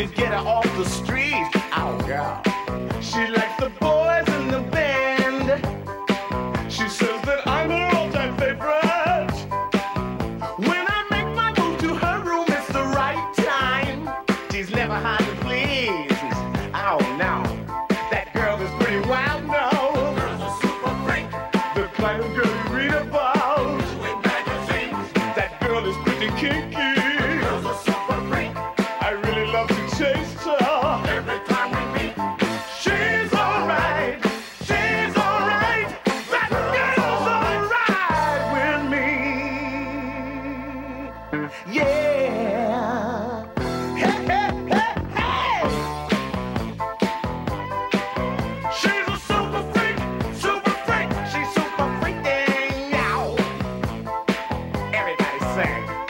To get her off the street. Oh, girl. She likes the boys in the band. She says that I'm her all time favorite. When I make my move to her room, it's the right time. She's never hard to please. Oh, no. That girl is pretty wild, no. The kind of girl you read about. That girl is pretty cute. Goldberg.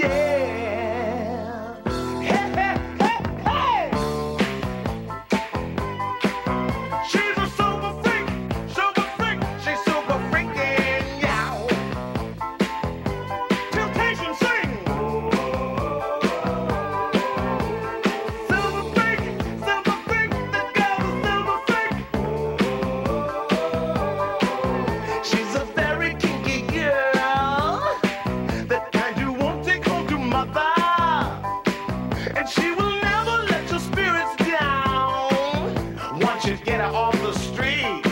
street.